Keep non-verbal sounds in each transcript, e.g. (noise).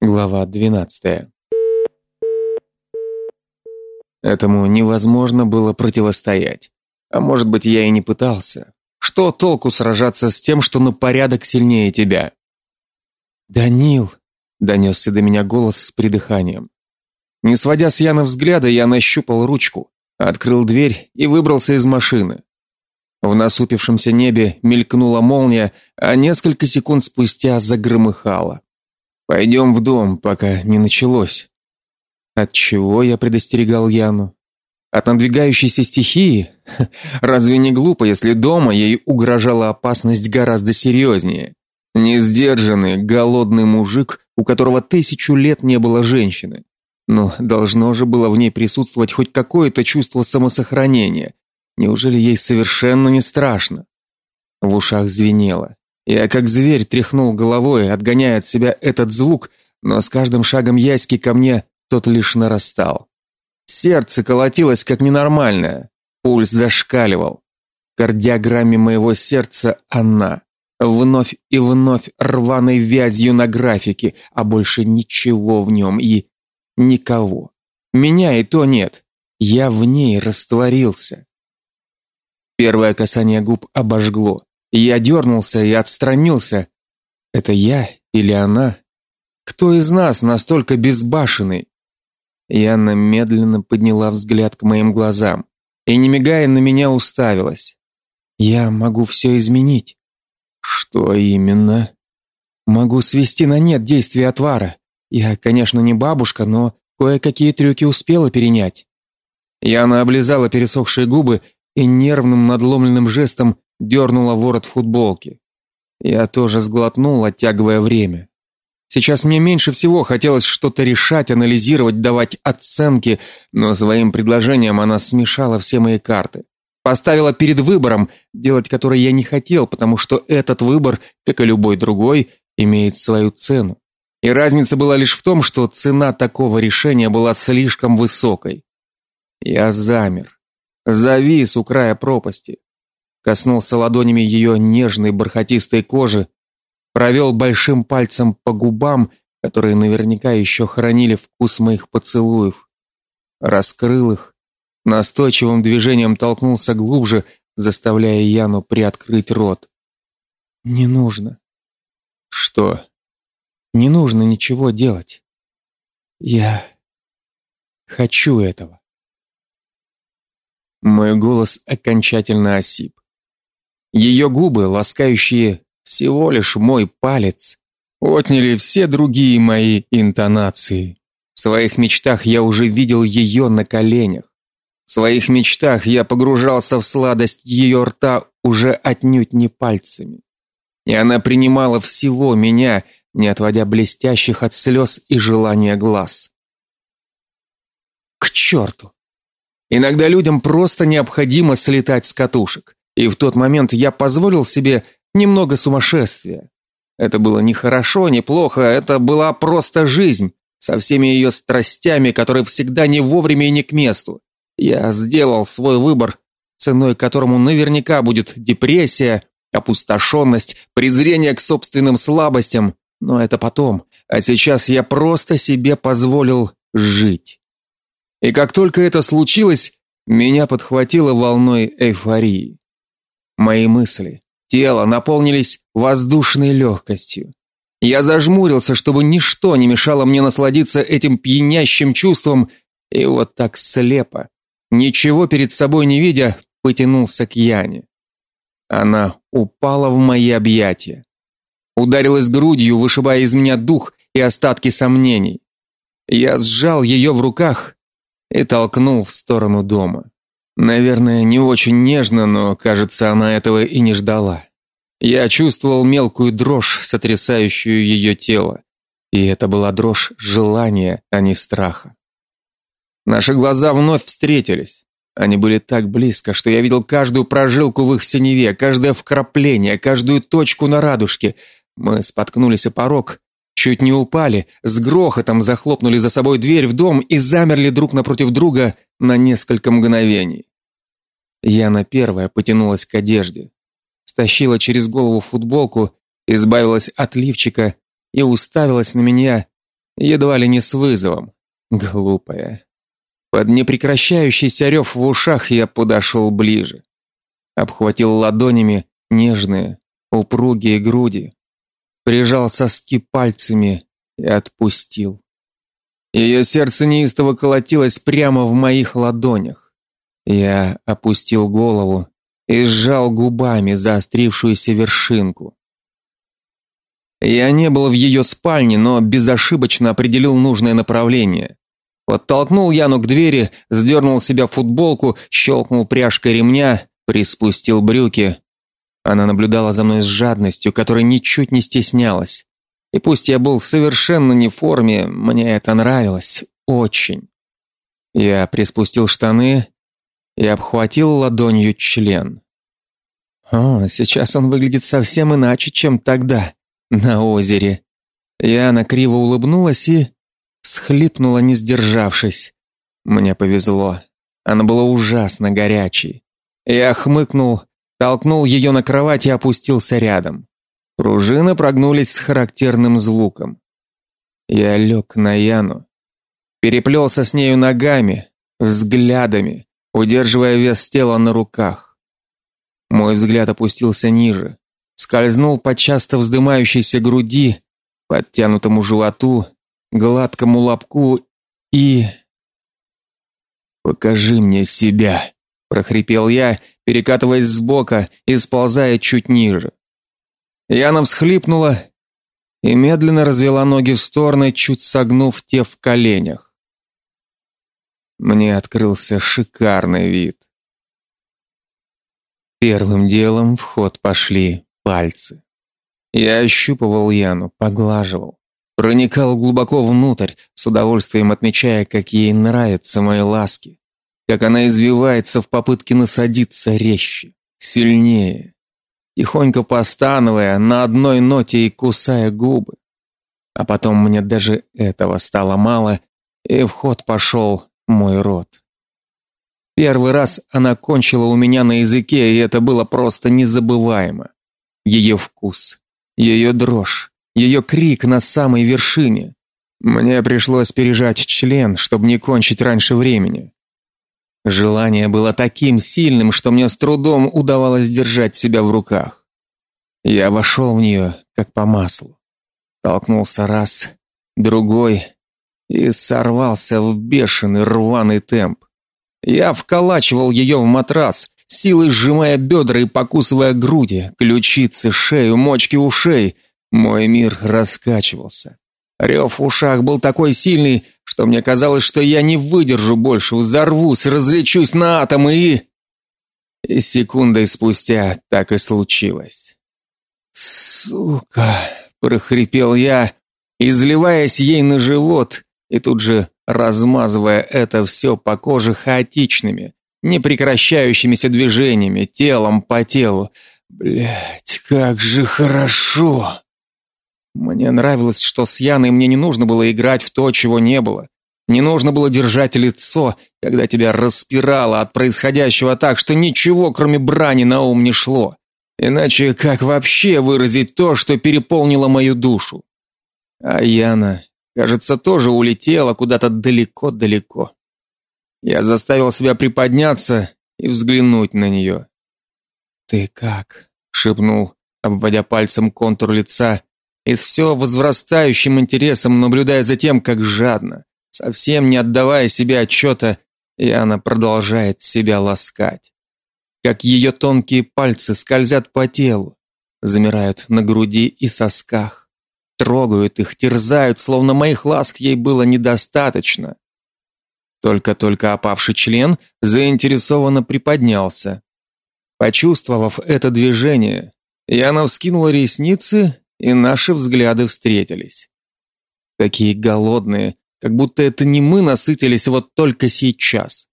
Глава 12. Этому невозможно было противостоять. А может быть, я и не пытался. Что толку сражаться с тем, что на порядок сильнее тебя? Данил, донесся до меня голос с придыханием. Не сводя с Яны взгляда, я нащупал ручку, открыл дверь и выбрался из машины. В насупившемся небе мелькнула молния, а несколько секунд спустя загромыхало. Пойдем в дом, пока не началось. От чего я предостерегал Яну? От надвигающейся стихии? (laughs) Разве не глупо, если дома ей угрожала опасность гораздо серьезнее? Несдержанный, голодный мужик, у которого тысячу лет не было женщины. Но должно же было в ней присутствовать хоть какое-то чувство самосохранения. Неужели ей совершенно не страшно? В ушах звенело. Я как зверь тряхнул головой, отгоняя от себя этот звук, но с каждым шагом Яськи ко мне тот лишь нарастал. Сердце колотилось как ненормальное, пульс зашкаливал. В кардиограмме моего сердца она вновь и вновь рваной вязью на графике, а больше ничего в нем и никого. Меня и то нет. Я в ней растворился. Первое касание губ обожгло. Я дернулся и отстранился. Это я или она? Кто из нас настолько безбашенный? Яна медленно подняла взгляд к моим глазам и не мигая на меня уставилась. Я могу все изменить. Что именно? Могу свести на нет действие отвара. Я, конечно, не бабушка, но кое-какие трюки успела перенять. Яна облизала пересохшие губы и нервным надломленным жестом дернула ворот футболки. Я тоже сглотнул, оттягивая время. Сейчас мне меньше всего хотелось что-то решать, анализировать, давать оценки, но своим предложением она смешала все мои карты. Поставила перед выбором, делать который я не хотел, потому что этот выбор, как и любой другой, имеет свою цену. И разница была лишь в том, что цена такого решения была слишком высокой. Я замер, завис у края пропасти, коснулся ладонями ее нежной бархатистой кожи, провел большим пальцем по губам, которые наверняка еще хранили вкус моих поцелуев. Раскрыл их, настойчивым движением толкнулся глубже, заставляя Яну приоткрыть рот. Не нужно. Что? Не нужно ничего делать. Я хочу этого. Мой голос окончательно осип. Ее губы, ласкающие всего лишь мой палец, отняли все другие мои интонации. В своих мечтах я уже видел ее на коленях. В своих мечтах я погружался в сладость ее рта уже отнюдь не пальцами. И она принимала всего меня, не отводя блестящих от слез и желания глаз. К черту! Иногда людям просто необходимо слетать с катушек. И в тот момент я позволил себе немного сумасшествия. Это было не хорошо, не плохо, это была просто жизнь со всеми ее страстями, которые всегда не вовремя и не к месту. Я сделал свой выбор, ценой которому наверняка будет депрессия, опустошенность, презрение к собственным слабостям, но это потом. А сейчас я просто себе позволил жить. И как только это случилось, меня подхватило волной эйфории. Мои мысли, Тело наполнились воздушной легкостью. Я зажмурился, чтобы ничто не мешало мне насладиться этим пьянящим чувством, и вот так слепо, ничего перед собой не видя, потянулся к Яне. Она упала в мои объятия, ударилась грудью, вышибая из меня дух и остатки сомнений. Я сжал ее в руках и толкнул в сторону дома. Наверное, не очень нежно, но, кажется, она этого и не ждала. Я чувствовал мелкую дрожь, сотрясающую ее тело, и это была дрожь желания, а не страха. Наши глаза вновь встретились. Они были так близко, что я видел каждую прожилку в их синеве, каждое вкрапление, каждую точку на радужке. Мы споткнулись о порог, чуть не упали, с грохотом захлопнули за собой дверь в дом и замерли друг напротив друга на несколько мгновений. Яна первая потянулась к одежде, стащила через голову футболку, избавилась от лифчика и уставилась на меня едва ли не с вызовом. Глупая. Под непрекращающийся рев в ушах я подошел ближе. Обхватил ладонями нежные, упругие груди. Прижал соски пальцами и отпустил. Ее сердце неистово колотилось прямо в моих ладонях. Я опустил голову и сжал губами заострившуюся вершинку. Я не был в ее спальне, но безошибочно определил нужное направление. Подтолкнул Яну к двери, сдернул с себя футболку, щелкнул пряжкой ремня, приспустил брюки. Она наблюдала за мной с жадностью, которой ничуть не стеснялась. И пусть я был совершенно не в форме, мне это нравилось очень. Я приспустил штаны и обхватил ладонью член. О, сейчас он выглядит совсем иначе, чем тогда на озере. Яна криво улыбнулась и схлипнула, не сдержавшись. Мне повезло. Она была ужасно горячей. Я хмыкнул, толкнул ее на кровать и опустился рядом. Пружины прогнулись с характерным звуком. Я лег на Яну, переплелся с нею ногами, взглядами, удерживая вес тела на руках. Мой взгляд опустился ниже, скользнул по часто вздымающейся груди, подтянутому животу, гладкому лобку и Покажи мне себя, прохрипел я, перекатываясь с и сползая чуть ниже. Яна всхлипнула и медленно развела ноги в стороны, чуть согнув те в коленях. Мне открылся шикарный вид. Первым делом в ход пошли пальцы. Я ощупывал Яну, поглаживал, проникал глубоко внутрь, с удовольствием отмечая, как ей нравятся мои ласки, как она извивается в попытке насадиться резче, сильнее, тихонько постановая на одной ноте и кусая губы. А потом мне даже этого стало мало, и в ход пошел мой рот. Первый раз она кончила у меня на языке, и это было просто незабываемо ее вкус, ее дрожь, ее крик на самой вершине. Мне пришлось пережать член, чтобы не кончить раньше времени. Желание было таким сильным, что мне с трудом удавалось держать себя в руках. Я вошел в нее, как по маслу. Толкнулся раз, другой и сорвался в бешеный рваный темп. Я вколачивал ее в матрас, силой сжимая бедра и покусывая груди, ключицы, шею, мочки ушей. Мой мир раскачивался. Рев в ушах был такой сильный, что мне казалось, что я не выдержу больше, взорвусь, разлечусь на атомы и и секундой спустя так и случилось. Сука, прохрипел я, изливаясь ей на живот и тут же размазывая это все по коже хаотичными, непрекращающимися движениями, телом по телу. Блять, как же хорошо. Мне нравилось, что с Яной мне не нужно было играть в то, чего не было. Не нужно было держать лицо, когда тебя распирало от происходящего так, что ничего, кроме брани, на ум не шло. Иначе как вообще выразить то, что переполнило мою душу? А Яна, кажется, тоже улетела куда-то далеко-далеко. Я заставил себя приподняться и взглянуть на нее. "Ты как?" шепнул, обводя пальцем контур лица и с все возрастающим интересом наблюдая за тем, как жадно, совсем не отдавая себе отчета, и она продолжает себя ласкать. Как ее тонкие пальцы скользят по телу, замирают на груди и сосках, трогают их, терзают, словно моих ласк ей было недостаточно. Только-только опавший член заинтересованно приподнялся. Почувствовав это движение, Яна вскинула ресницы, и наши взгляды встретились. Такие голодные, как будто это не мы насытились вот только сейчас.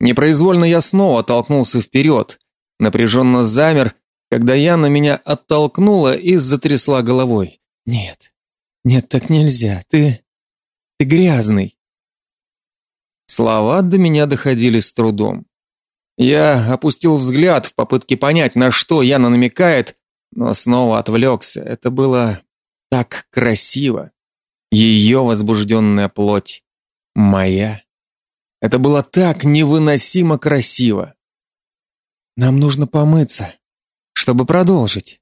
Непроизвольно я снова толкнулся вперед, напряженно замер, когда Яна меня оттолкнула и затрясла головой. Нет. Нет, так нельзя. Ты ты грязный. Слова до меня доходили с трудом. Я опустил взгляд в попытке понять, на что Яна намекает, но снова отвлекся. Это было так красиво, Ее возбужденная плоть моя. Это было так невыносимо красиво. Нам нужно помыться, чтобы продолжить.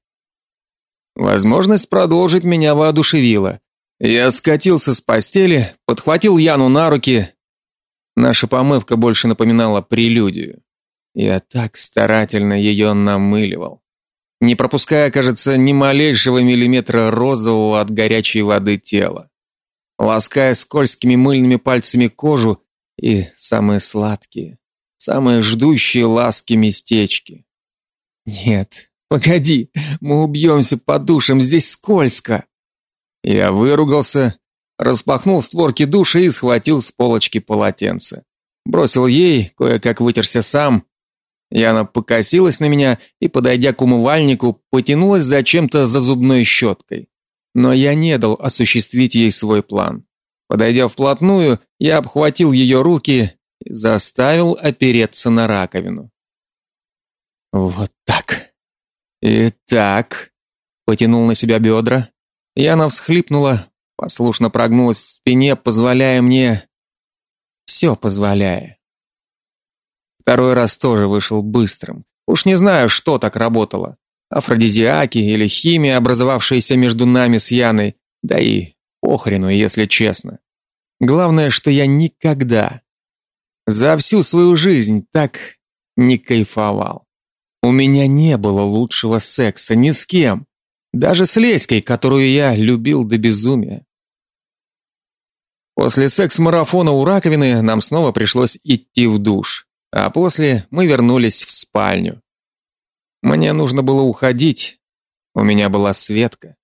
Возможность продолжить меня воодушевила. Я скатился с постели, подхватил Яну на руки. Наша помывка больше напоминала прелюдию. Я так старательно ее намыливал, не пропуская, кажется, ни малейшего миллиметра розового от горячей воды тела. Лаская скользкими мыльными пальцами кожу и самые сладкие, самые ждущие ласки местечки. Нет, погоди, мы убьемся под душем, здесь скользко. Я выругался, распахнул створки душа и схватил с полочки полотенце. Бросил ей, кое-как вытерся сам, Яна покосилась на меня и, подойдя к умывальнику, потянулась за чем-то за зубной щеткой. Но я не дал осуществить ей свой план. Подойдя вплотную, я обхватил ее руки и заставил опереться на раковину. Вот так. И так. Потянул на себя бедра. Яна всхлипнула, послушно прогнулась в спине, позволяя мне все позволяя. Второй раз тоже вышел быстрым. Уж не знаю, что так работало. Афродизиаки или химия, образовавшаяся между нами с Яной, да и похрену, если честно. Главное, что я никогда за всю свою жизнь так не кайфовал. У меня не было лучшего секса ни с кем, даже с Леськой, которую я любил до безумия. После секс-марафона у раковины нам снова пришлось идти в душ. А после мы вернулись в спальню. Мне нужно было уходить. У меня была Светка.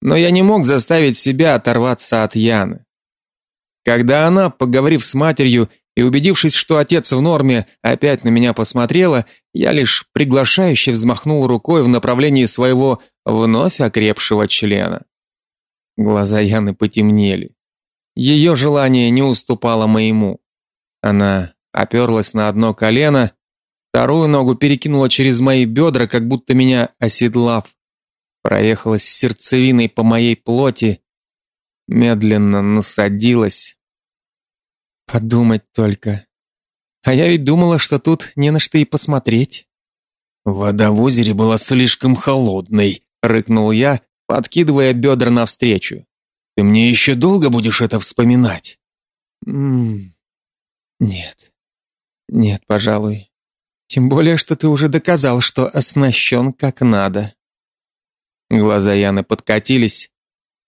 Но я не мог заставить себя оторваться от Яны. Когда она, поговорив с матерью и убедившись, что отец в норме, опять на меня посмотрела, я лишь приглашающе взмахнул рукой в направлении своего вновь окрепшего члена. Глаза Яны потемнели. Ее желание не уступало моему. Она оперлась на одно колено, вторую ногу перекинула через мои бедра, как будто меня оседлав, проехалась сердцевиной по моей плоти, медленно насадилась. Подумать только. А я ведь думала, что тут не на что и посмотреть. Вода в озере была слишком холодной, рыкнул я, подкидывая бедра навстречу. Ты мне еще долго будешь это вспоминать? М нет. Нет, пожалуй. Тем более, что ты уже доказал, что оснащен как надо. Глаза Яны подкатились.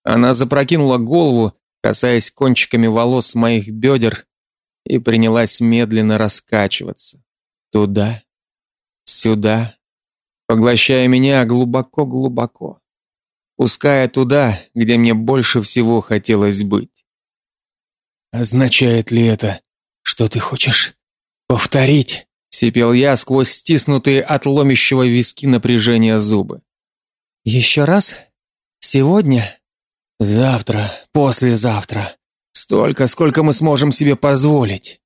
Она запрокинула голову, касаясь кончиками волос моих бедер, и принялась медленно раскачиваться. Туда, сюда, поглощая меня глубоко-глубоко, пуская туда, где мне больше всего хотелось быть. Означает ли это, что ты хочешь «Повторить!» — сипел я сквозь стиснутые от ломящего виски напряжения зубы. «Еще раз? Сегодня?» «Завтра, послезавтра. Столько, сколько мы сможем себе позволить».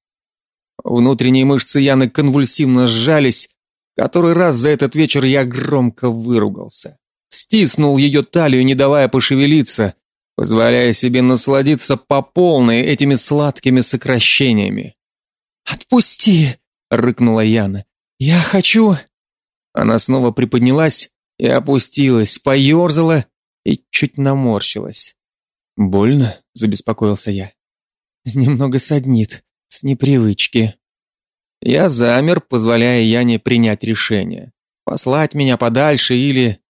Внутренние мышцы Яны конвульсивно сжались. Который раз за этот вечер я громко выругался. Стиснул ее талию, не давая пошевелиться, позволяя себе насладиться по полной этими сладкими сокращениями. «Отпусти!» — рыкнула Яна. «Я хочу...» Она снова приподнялась и опустилась, поерзала и чуть наморщилась. «Больно?» — забеспокоился я. «Немного саднит, с непривычки». Я замер, позволяя Яне принять решение. Послать меня подальше или...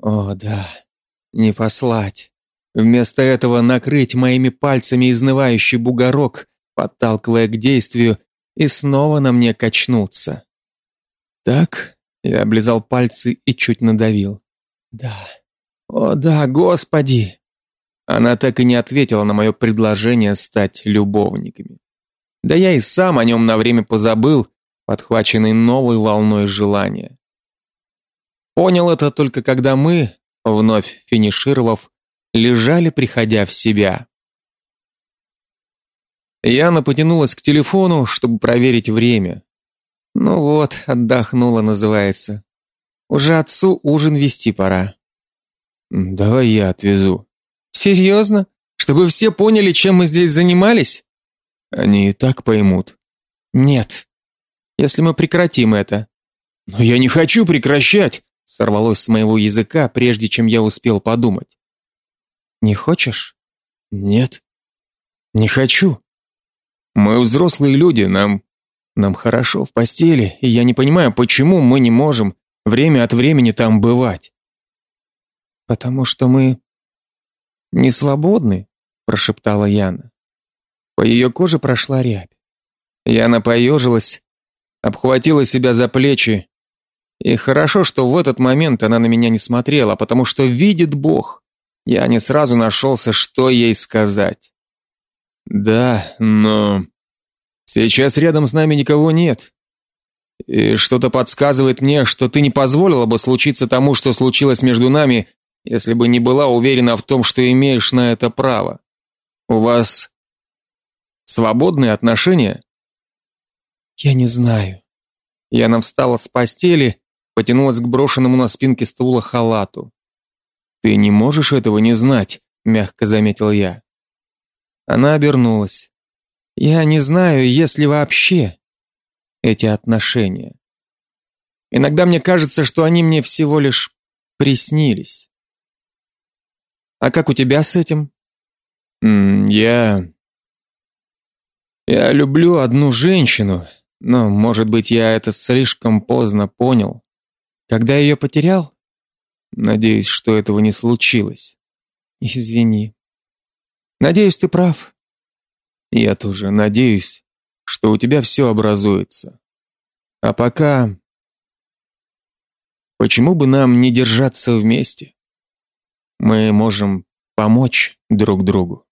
О, да, не послать. Вместо этого накрыть моими пальцами изнывающий бугорок подталкивая к действию, и снова на мне качнуться. Так, я облизал пальцы и чуть надавил. Да. О, да, господи. Она так и не ответила на мое предложение стать любовниками. Да я и сам о нем на время позабыл, подхваченный новой волной желания. Понял это только когда мы, вновь финишировав, лежали, приходя в себя. Яна потянулась к телефону, чтобы проверить время. Ну вот, отдохнула, называется. Уже отцу ужин вести пора. Давай я отвезу. Серьезно? Чтобы все поняли, чем мы здесь занимались? Они и так поймут. Нет. Если мы прекратим это. Но я не хочу прекращать, сорвалось с моего языка, прежде чем я успел подумать. Не хочешь? Нет. Не хочу. Мы взрослые люди, нам нам хорошо в постели, и я не понимаю, почему мы не можем время от времени там бывать. Потому что мы не свободны, прошептала Яна. По ее коже прошла рябь. Яна поежилась, обхватила себя за плечи. И хорошо, что в этот момент она на меня не смотрела, потому что видит Бог. Я не сразу нашелся, что ей сказать. Да, но сейчас рядом с нами никого нет. И что-то подсказывает мне, что ты не позволила бы случиться тому, что случилось между нами, если бы не была уверена в том, что имеешь на это право. У вас свободные отношения? Я не знаю. Яна встала с постели, потянулась к брошенному на спинке стула халату. Ты не можешь этого не знать, мягко заметил я. Она обернулась. Я не знаю, есть ли вообще эти отношения. Иногда мне кажется, что они мне всего лишь приснились. А как у тебя с этим? я я люблю одну женщину, но, может быть, я это слишком поздно понял. Когда ее потерял? Надеюсь, что этого не случилось. Извини. Надеюсь, ты прав. Я тоже надеюсь, что у тебя все образуется. А пока почему бы нам не держаться вместе? Мы можем помочь друг другу.